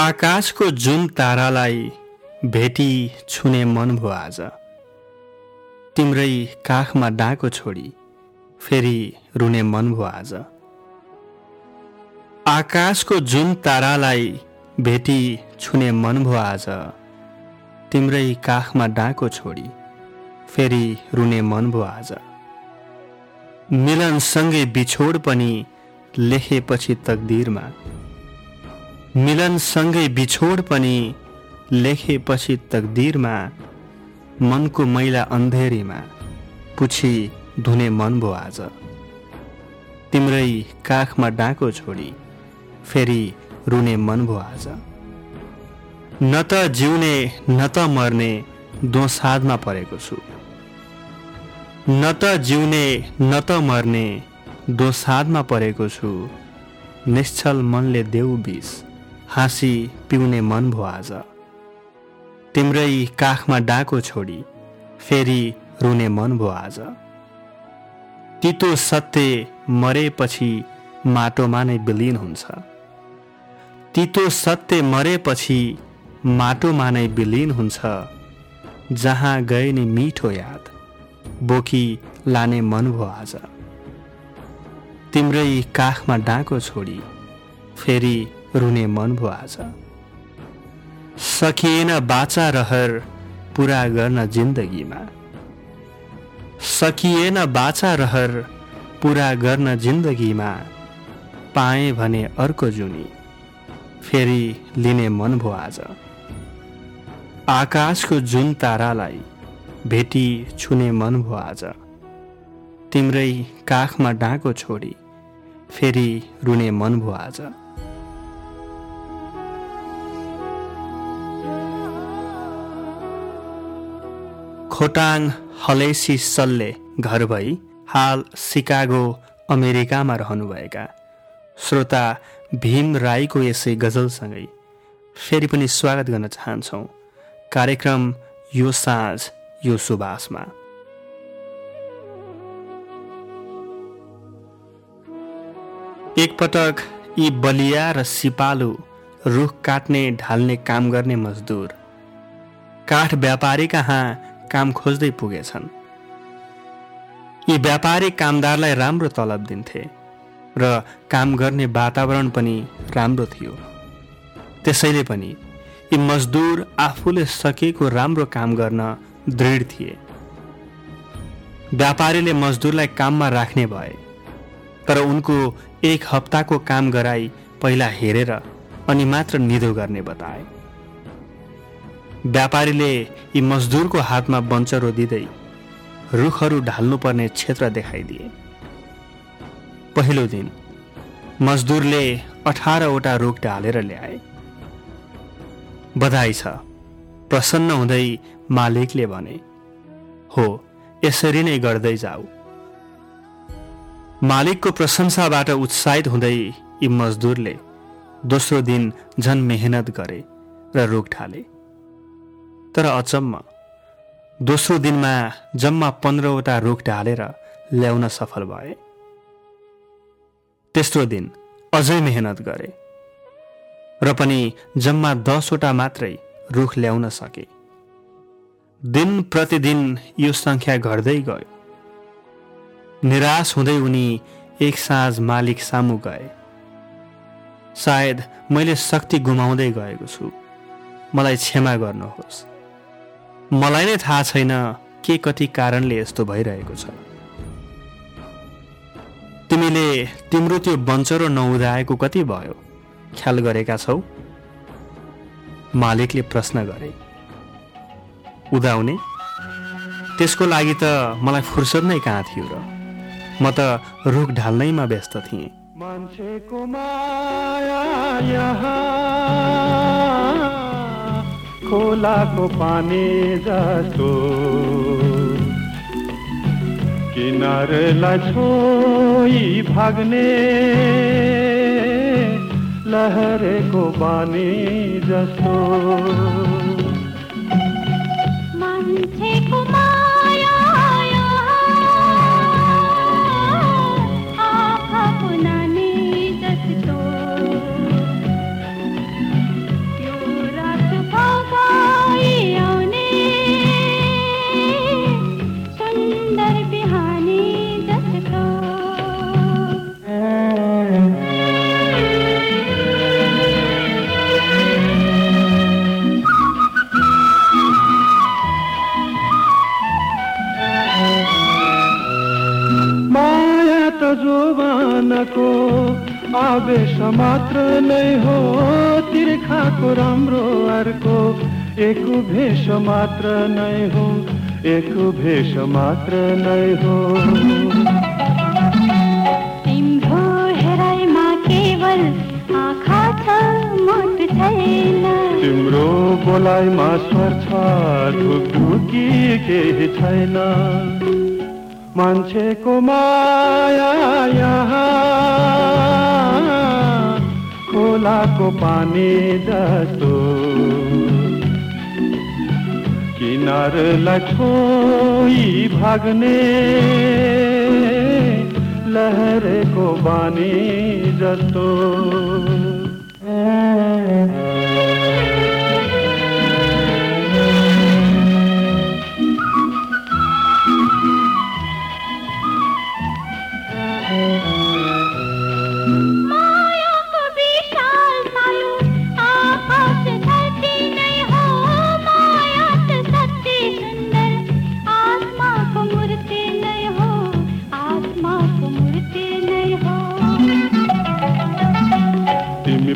आकाशको जुन तारालाई भेटी छुने मन भयो आज तिम्रै काखमा डाँको छोडी फेरि रुने मन भयो आज। आकाशको जुन तारालाई भेटी छुने मन भयो आज तिम्रै काखमा डाँको छोडी फेरि रुने मन भयो आज। मिलनसँगै बिछोड पनि लेखेपछि तकदिरमा मिलनसँगै बिछोड पनि लेखेपछि तकदिरमा मनको मैला अन्धेरीमा पुछी धुने मन भो आज। तिम्रै काखमा डाँको छोडी फेरि रुने मन भो आज। न त जिउने न त मर्ने दोसादमा परेको छु। न त जिउने न त मर्ने दोसादमा परेको छु। निश्चल मनले देऊ बिस। हाँसी पिउने मन भो आज। तिम्रै काखमा डाको छोडी फेरि रुने मन भो आज। तितो सत्य मरेपछि माटोमा नै विलिन हुन्छ। तितो सत्य मरेपछि माटोमा नै विलिन हुन्छ। जहाँ गए नि मिठो याद बोकी लाने मन भो आज। तिम्रै काखमा डाको छोडी फेरि रुने मन भो आज। सकिएन बाचा रहर पुरा गर्न जिन्दगीमा। सकिएन बाचा रहर पुरा गर्न जिन्दगीमा। पाएँ भने अर्को जुनी फेरि लिने मन भो आज। आकाशको जुन तारालाई भेटी छुने मन भो आज। तिम्रै काखमा डाँको छोडी फेरि रुने मन भो आज। खोटाङ हलेसी सल्ले घर भई हाल सिकागो अमेरिकामा रहनुभएका। श्रोता भीम राईको यसै गजलसँगै फेरि पनि स्वागत गर्न चाहन्छौँ। कार्यक्रम यो साँझ यो सुबासमा एकपटक यी बलिया र सिपालु रुख काट्ने ढाल्ने काम गर्ने मजदुर। काठ व्यापारी कहाँ काम खोज्दै पुगेछन्। यी व्यापारिक कामदारलाई राम्रो तलब दिन्थे र काम गर्ने वातावरण पनि राम्रो थियो। त्यसैले पनि यी मजदुर आफूले सकेको राम्रो काम गर्न दृढ थिए। व्यापारीले मजदुरलाई काममा राख्ने भए तर उनको एक हप्ताको काम गराई पहिला हेरेर अनि मात्र निधो गर्ने बताए। व्यापारीले यी मजदुरको हातमा बन्चरो दिँदै रुखहरू ढाल्नुपर्ने क्षेत्र देखाइदिए। पहिलो दिन मजदुरले अठारवटा रुख ढालेर ल्याए। बधाई छ प्रसन्न हुँदै मालिकले भने हो यसरी नै गर्दै जाऊ। मालिकको प्रशंसाबाट उत्साहित हुँदै यी मजदुरले दोस्रो दिन झन मेहनत गरे र रुख ढाले। तर अचम्म। दोस्रो दिनमा जम्मा पन्ध्रवटा रुख ढालेर ल्याउन सफल भए। तेस्रो दिन अझै मेहनत गरे र पनि जम्मा दसवटा मात्रै रुख ल्याउन सके। दिन प्रतिदिन यो सङ्ख्या घट्दै गयो। निराश हुँदै उनी एक साँझ मालिक सामु गए। सायद मैले शक्ति गुमाउँदै गएको छु। मलाई क्षमा गर्नुहोस्। मलाई नै थाहा छैन के कति कारणले यस्तो भइरहेको छ। तिमीले तिम्रो त्यो बन्चरो नउदाएको कति भयो? ख्याल गरेका छौ? मालिकले प्रश्न गरे। उदाउने त्यसको लागि त मलाई फुर्सद नै कहाँ थियो र? म त रुख ढाल्नैमा व्यस्त थिएँ। खोला को पाने जातो किनार लछोई भागने लहर को बाने जसो तो। मान्छेको मा आवेश मात्र नै हो तिर्खाको राम्रो अर्को। एक भेष मात्र नै हो एक भेष मात्र नै हो। तिम्रो हेराइमा केवल आँखा छ मोट छैन। तिम्रो बोलाइमा स्वर छ ढुकढुकी केही छैन। मान्छेको माया यहाँ खोलाको पानी जस्तो किनारलाई छोई भाग्ने लहरेको बानी जस्तो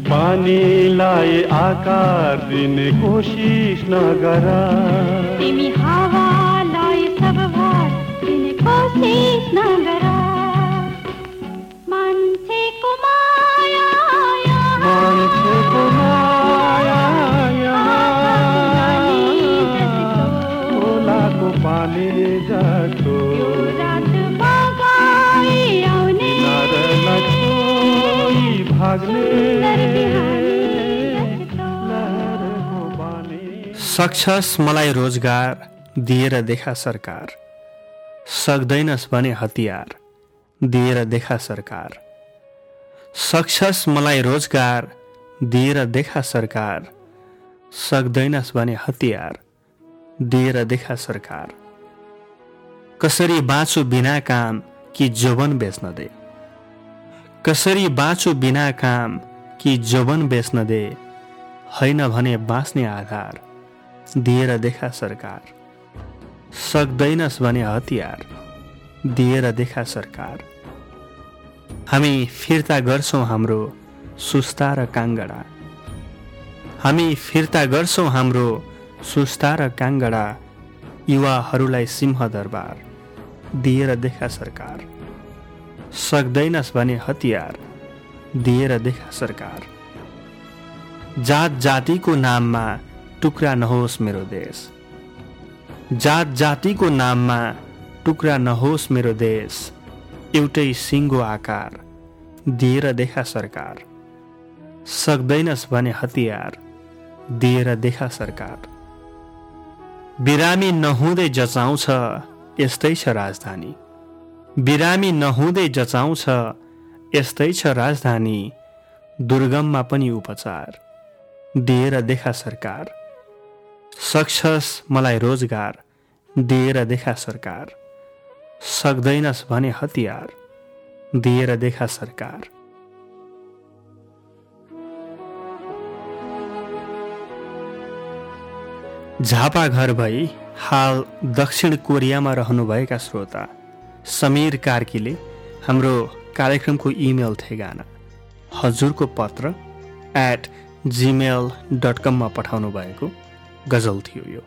पानी लाए आकार दिन, कोशिश न करा। तिमी हवा लाए सब भार दिन, कोशिश न करा। सक्छस् मलाई रोजगार दिएर देखा सरकार। सक्दैनस् भने हतियार दिएर देखा सरकार। सक्छस् मलाई रोजगार दिएर देखा सरकार। सक्दैनस् भने हतियार दिएर देखा सरकार। कसरी बाँचु बिना काम कि जोबन बेच्न दे? कसरी बाँचु बिना काम कि जोबन बेच्न दे? होइन भने बाँच्ने आधार दिएर देखा सरकार। सक्दैनस् भने हतियार दिएर देखा सरकार। हामी फिर्ता गर्छौँ हाम्रो सुस्ता र काङ्गडा हामी फिर्ता गर्छौँ हाम्रो सुस्ता र काङ्गडा युवाहरूलाई सिंह दरबार दिएर देखा सरकार। सक्दैनस् भने हतियार दिएर देखा सरकार। जात जातिको नाममा टुक्रा नहोस् मेरो देश। जात जातिको नाममा टुक्रा नहोस् मेरो देश। एउटै सिङ्गो आकार दिएर देखा सरकार। सक्दैनस् भने हतियार दिएर देखा सरकार। बिरामी नहुँदै जचाउँछ यस्तै छ राजधानी। बिरामी नहुँदै जचाउँछ यस्तै छ राजधानी। दुर्गममा पनि उपचार दिएर देखा सरकार। सक्छस् मलाई रोजगार दिएर देखा सरकार। सक्दैनस् भने हतियार दिएर देखा सरकार। झापा घर भई हाल दक्षिण कोरियामा रहनुभएका श्रोता समीर कार्कीले हाम्रो कार्यक्रमको इमेल ठेगाना हजुरको पत्र एट जिमेल डट कममा पठाउनु भएको गजल थियो यो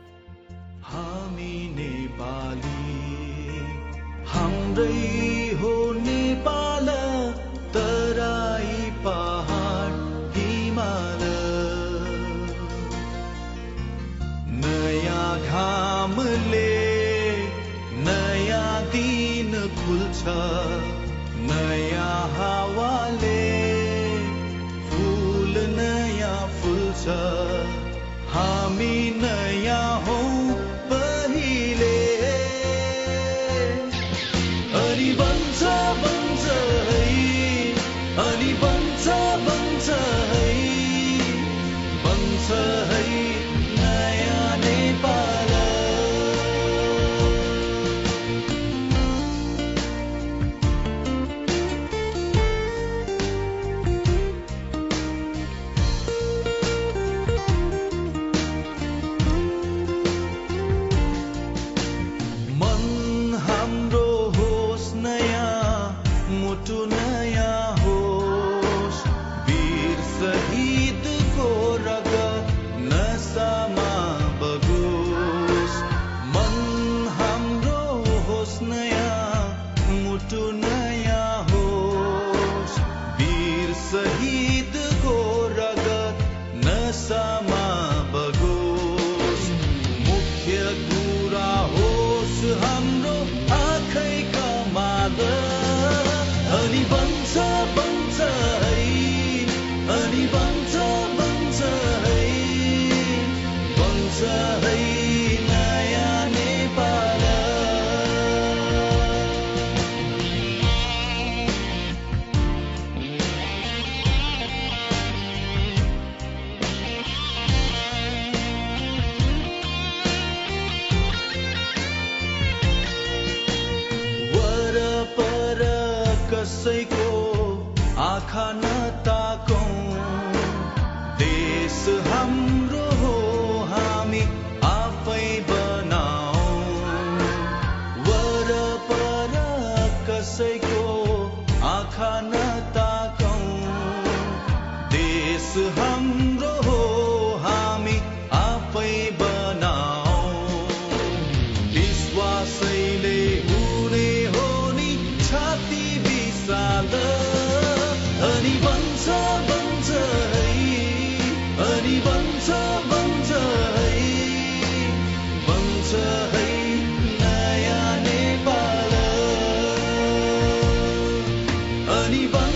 कसैको आँखा नताकौँ Sunny Bunny.